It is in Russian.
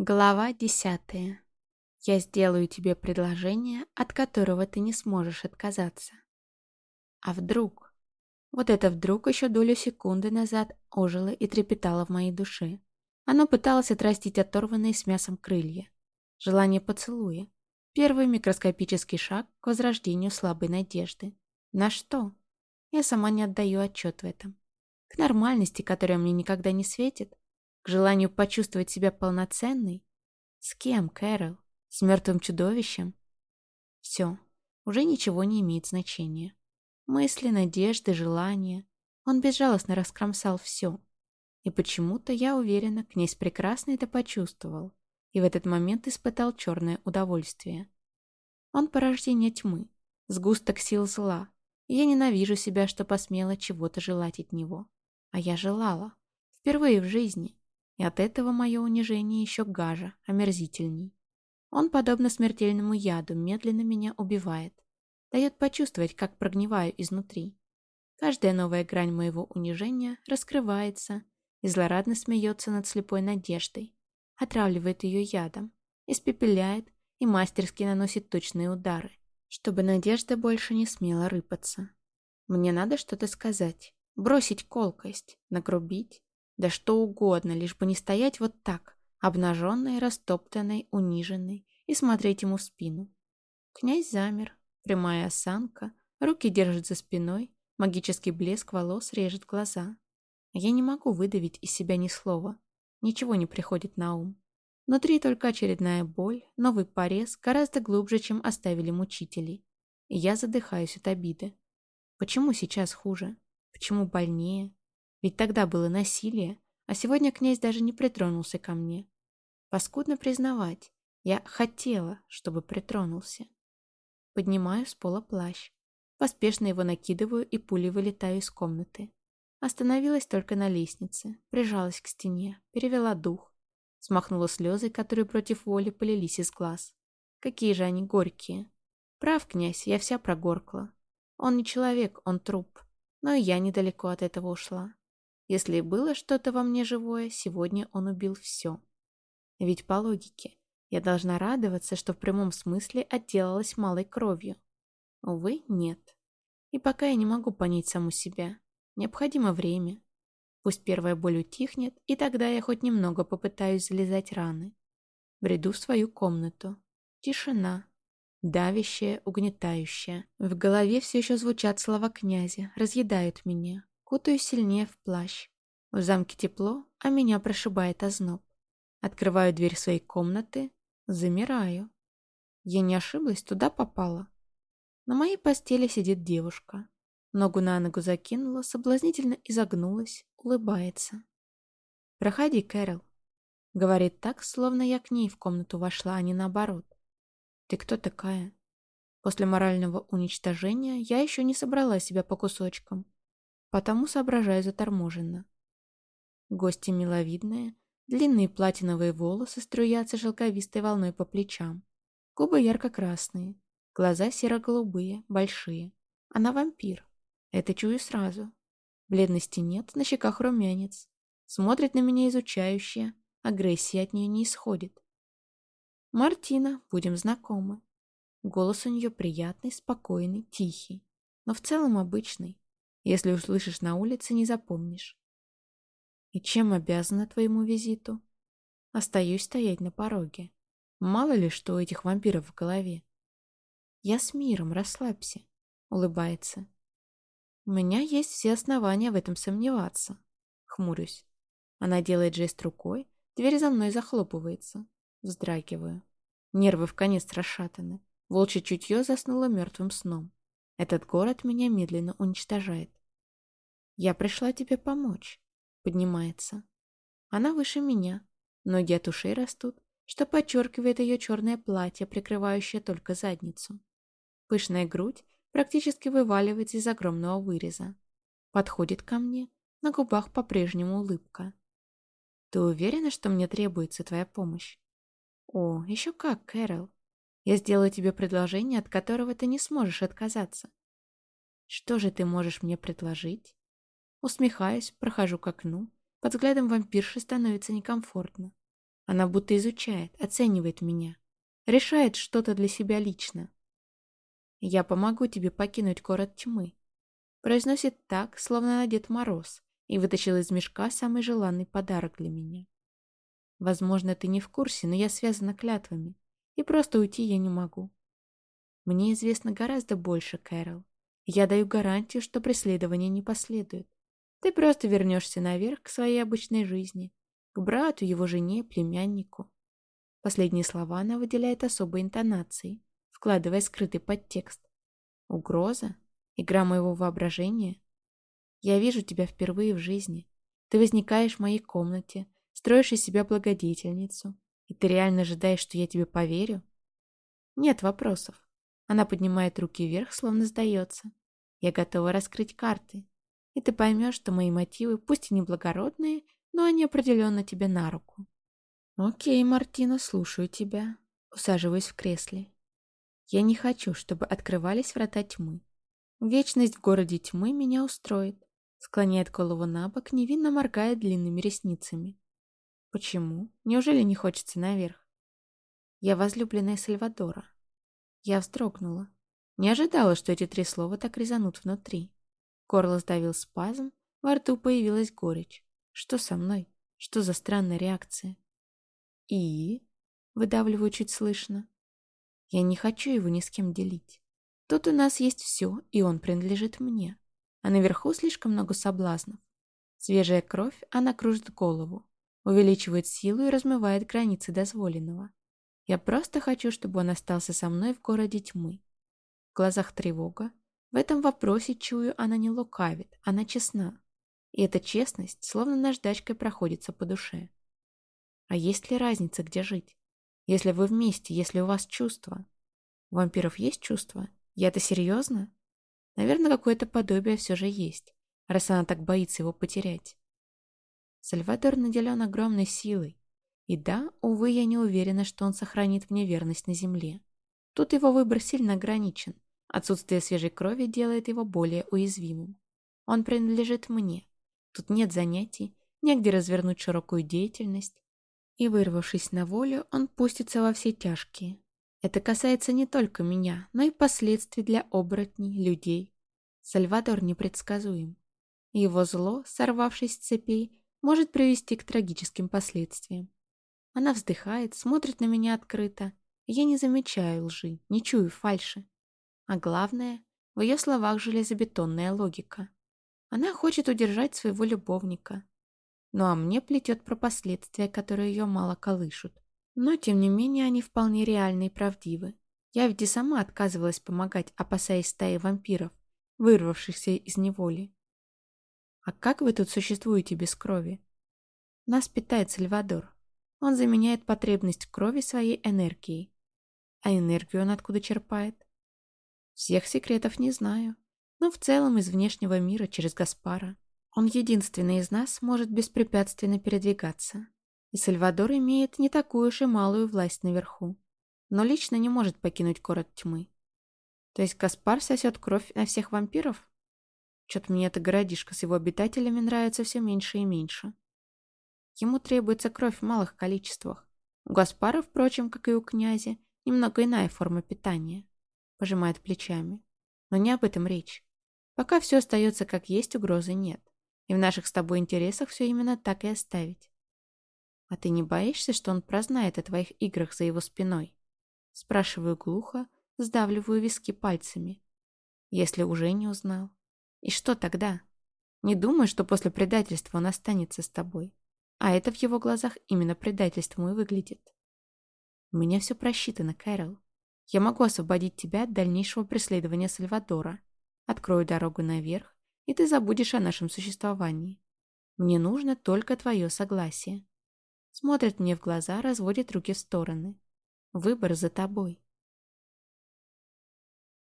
Глава десятая. Я сделаю тебе предложение, от которого ты не сможешь отказаться. А вдруг? Вот это вдруг еще долю секунды назад ожило и трепетало в моей душе. Оно пыталось отрастить оторванные с мясом крылья. Желание поцелуя. Первый микроскопический шаг к возрождению слабой надежды. На что? Я сама не отдаю отчет в этом. К нормальности, которая мне никогда не светит, к желанию почувствовать себя полноценной? С кем, Кэрол? С мертвым чудовищем? Все, уже ничего не имеет значения. Мысли, надежды, желания. Он безжалостно раскромсал все. И почему-то, я уверена, князь прекрасно это почувствовал и в этот момент испытал черное удовольствие. Он порождение тьмы, сгусток сил зла, и я ненавижу себя, что посмела чего-то желать от него. А я желала. Впервые в жизни. И от этого мое унижение еще гаже, омерзительней. Он, подобно смертельному яду, медленно меня убивает. Дает почувствовать, как прогниваю изнутри. Каждая новая грань моего унижения раскрывается и злорадно смеется над слепой надеждой. Отравливает ее ядом, испепеляет и мастерски наносит точные удары, чтобы надежда больше не смела рыпаться. Мне надо что-то сказать, бросить колкость, нагрубить, да что угодно, лишь бы не стоять вот так, обнаженной, растоптанной, униженной, и смотреть ему в спину. Князь замер, прямая осанка, руки держит за спиной, магический блеск волос режет глаза. Я не могу выдавить из себя ни слова, ничего не приходит на ум. Внутри только очередная боль, новый порез, гораздо глубже, чем оставили мучители. И я задыхаюсь от обиды. Почему сейчас хуже? Почему больнее? Ведь тогда было насилие, а сегодня князь даже не притронулся ко мне. Паскудно признавать, я хотела, чтобы притронулся. Поднимаю с пола плащ. Поспешно его накидываю и пулей вылетаю из комнаты. Остановилась только на лестнице, прижалась к стене, перевела дух. Смахнула слезы, которые против воли полились из глаз. Какие же они горькие. Прав, князь, я вся прогоркла. Он не человек, он труп. Но и я недалеко от этого ушла. Если было что-то во мне живое, сегодня он убил все. Ведь по логике, я должна радоваться, что в прямом смысле отделалась малой кровью. Увы, нет. И пока я не могу понять саму себя. Необходимо время. Пусть первая боль утихнет, и тогда я хоть немного попытаюсь залезать раны. Бреду в свою комнату. Тишина. Давящая, угнетающая. В голове все еще звучат слова князя, разъедают меня. Кутаю сильнее в плащ. В замке тепло, а меня прошибает озноб. Открываю дверь своей комнаты, замираю. Я не ошиблась, туда попала. На моей постели сидит девушка. Ногу на ногу закинула, соблазнительно изогнулась, улыбается. «Проходи, Кэрол», — говорит так, словно я к ней в комнату вошла, а не наоборот. «Ты кто такая?» После морального уничтожения я еще не собрала себя по кусочкам потому соображаю заторможенно. Гости миловидные, длинные платиновые волосы струятся шелковистой волной по плечам. Губы ярко-красные, глаза серо-голубые, большие. Она вампир. Это чую сразу. Бледности нет, на щеках румянец. Смотрит на меня изучающе, агрессии от нее не исходит. Мартина, будем знакомы. Голос у нее приятный, спокойный, тихий, но в целом обычный. Если услышишь на улице, не запомнишь. И чем обязана твоему визиту? Остаюсь стоять на пороге. Мало ли, что у этих вампиров в голове. Я с миром, расслабься. Улыбается. У меня есть все основания в этом сомневаться. Хмурюсь. Она делает жест рукой, дверь за мной захлопывается. Вздрагиваю. Нервы в конец расшатаны. Волчье чутье заснуло мертвым сном. Этот город меня медленно уничтожает. «Я пришла тебе помочь», — поднимается. Она выше меня, ноги от ушей растут, что подчеркивает ее черное платье, прикрывающее только задницу. Пышная грудь практически вываливается из огромного выреза. Подходит ко мне, на губах по-прежнему улыбка. «Ты уверена, что мне требуется твоя помощь?» «О, еще как, Кэрол. Я сделаю тебе предложение, от которого ты не сможешь отказаться». «Что же ты можешь мне предложить?» Усмехаясь, прохожу к окну. Под взглядом вампирши становится некомфортно. Она будто изучает, оценивает меня, решает что-то для себя лично. «Я помогу тебе покинуть город тьмы», произносит так, словно надет мороз, и вытащил из мешка самый желанный подарок для меня. Возможно, ты не в курсе, но я связана клятвами, и просто уйти я не могу. Мне известно гораздо больше, Кэрол. Я даю гарантию, что преследование не последует. Ты просто вернешься наверх к своей обычной жизни, к брату, его жене, племяннику. Последние слова она выделяет особой интонацией, вкладывая скрытый подтекст. Угроза? Игра моего воображения? Я вижу тебя впервые в жизни. Ты возникаешь в моей комнате, строишь из себя благодетельницу. И ты реально ожидаешь, что я тебе поверю? Нет вопросов. Она поднимает руки вверх, словно сдается. Я готова раскрыть карты. И ты поймешь, что мои мотивы, пусть и неблагородные, но они определенно тебе на руку. Окей, Мартина, слушаю тебя. Усаживаюсь в кресле. Я не хочу, чтобы открывались врата тьмы. Вечность в городе тьмы меня устроит. Склоняет голову на бок, невинно моргает длинными ресницами. Почему? Неужели не хочется наверх? Я возлюбленная Сальвадора. Я вздрогнула. Не ожидала, что эти три слова так резанут внутри. Горло сдавил спазм, во рту появилась горечь. Что со мной? Что за странная реакция? И? Выдавливаю чуть слышно. Я не хочу его ни с кем делить. Тут у нас есть все, и он принадлежит мне. А наверху слишком много соблазнов. Свежая кровь, она кружит голову, увеличивает силу и размывает границы дозволенного. Я просто хочу, чтобы он остался со мной в городе тьмы. В глазах тревога. В этом вопросе, чую, она не лукавит, она честна. И эта честность словно наждачкой проходится по душе. А есть ли разница, где жить? Если вы вместе, если у вас чувства? У вампиров есть чувства? Я это серьезно? Наверное, какое-то подобие все же есть, раз она так боится его потерять. Сальвадор наделен огромной силой, и да, увы, я не уверена, что он сохранит мне верность на земле. Тут его выбор сильно ограничен. Отсутствие свежей крови делает его более уязвимым. Он принадлежит мне. Тут нет занятий, негде развернуть широкую деятельность. И, вырвавшись на волю, он пустится во все тяжкие. Это касается не только меня, но и последствий для оборотней, людей. Сальвадор непредсказуем. Его зло, сорвавшись с цепей, может привести к трагическим последствиям. Она вздыхает, смотрит на меня открыто. Я не замечаю лжи, не чую фальши. А главное, в ее словах железобетонная логика. Она хочет удержать своего любовника. Ну а мне плетет про последствия, которые ее мало колышут. Но, тем не менее, они вполне реальны и правдивы. Я ведь и сама отказывалась помогать, опасаясь стаи вампиров, вырвавшихся из неволи. А как вы тут существуете без крови? Нас питает Сальвадор. Он заменяет потребность крови своей энергией. А энергию он откуда черпает? Всех секретов не знаю, но в целом из внешнего мира через Гаспара. Он единственный из нас может беспрепятственно передвигаться. И Сальвадор имеет не такую уж и малую власть наверху, но лично не может покинуть город тьмы. То есть Гаспар сосет кровь на всех вампиров? Чё-то мне эта городишко с его обитателями нравится все меньше и меньше. Ему требуется кровь в малых количествах. У Гаспара, впрочем, как и у князя, немного иная форма питания. Пожимает плечами. Но не об этом речь. Пока все остается как есть, угрозы нет. И в наших с тобой интересах все именно так и оставить. А ты не боишься, что он прознает о твоих играх за его спиной? Спрашиваю глухо, сдавливаю виски пальцами. Если уже не узнал. И что тогда? Не думаю, что после предательства он останется с тобой. А это в его глазах именно предательством и выглядит. У меня все просчитано, Кэрол. Я могу освободить тебя от дальнейшего преследования Сальвадора. Открою дорогу наверх, и ты забудешь о нашем существовании. Мне нужно только твое согласие. Смотрит мне в глаза, разводит руки в стороны. Выбор за тобой.